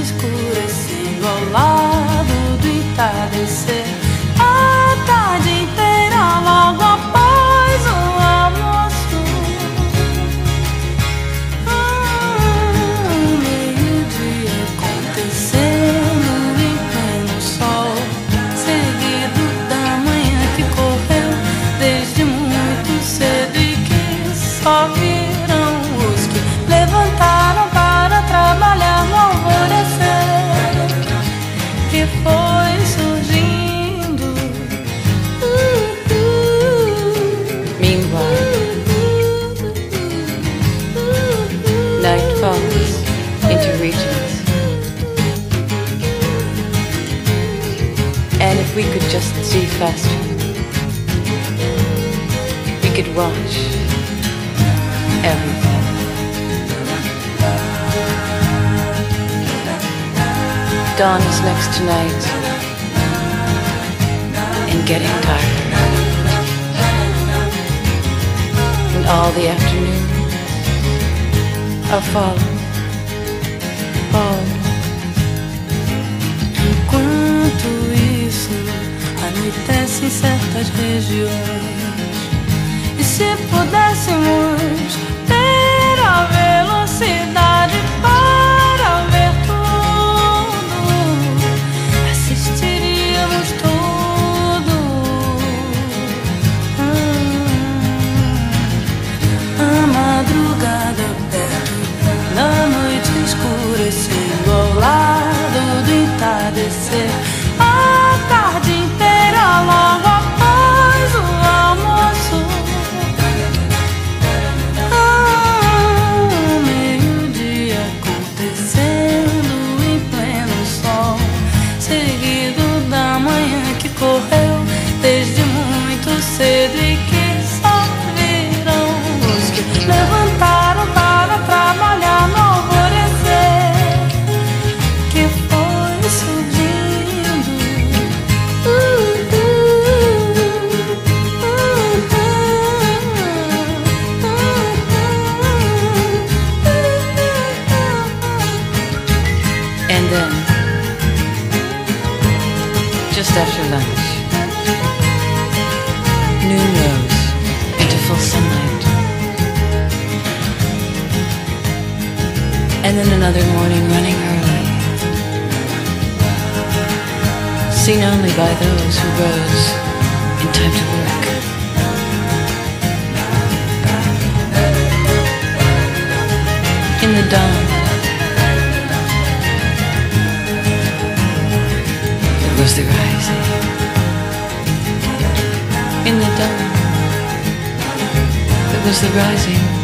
escurecendo ao lado And if we could just see faster, we could watch everything. Dawn is next tonight and getting darker. And all the afternoons are falling. Certas regiões. After lunch, noon rose into full sunlight. And then another morning running early, seen only by those who rose in time to work. In the dawn, was the dawn, it was the rising.